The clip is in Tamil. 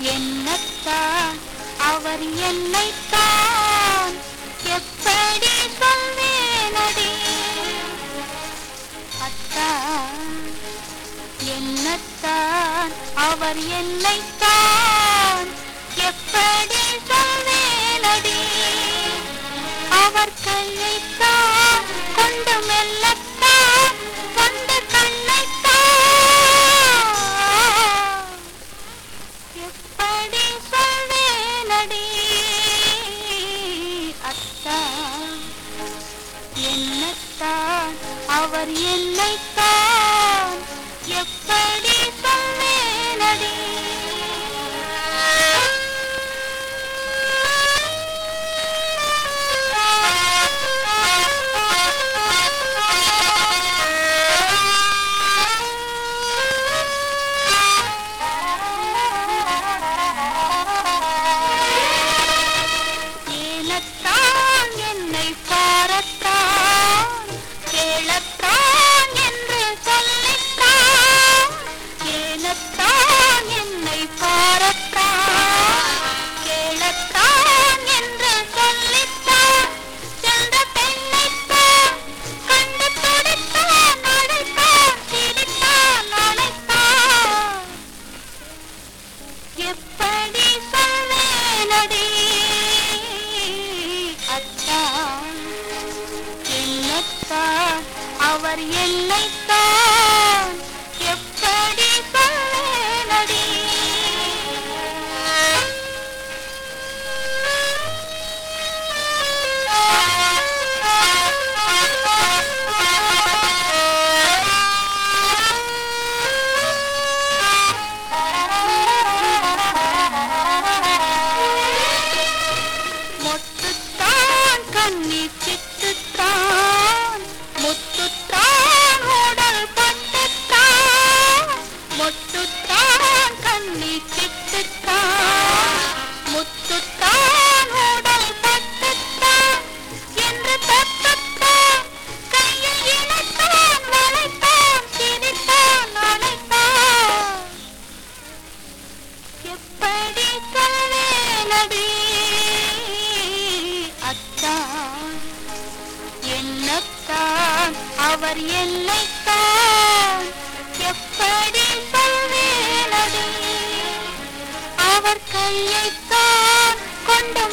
என்னத்தான்? அவர் என்னைத்தான்? எப்படி சொல்வேனடி? அத்தா என்னத்தான்? அவர் என்னைத்தான்? எப்படி சொல்வேனடி? அவர் கையைத்தான் அவர் என்னை சொல்வேனடி அத்தான் என்னத்தான் அவர் என்னைத்தான் அவர் எல்லைத்தான் எப்படி சொல்வேனது அவர் கையைத்தான் கொண்டு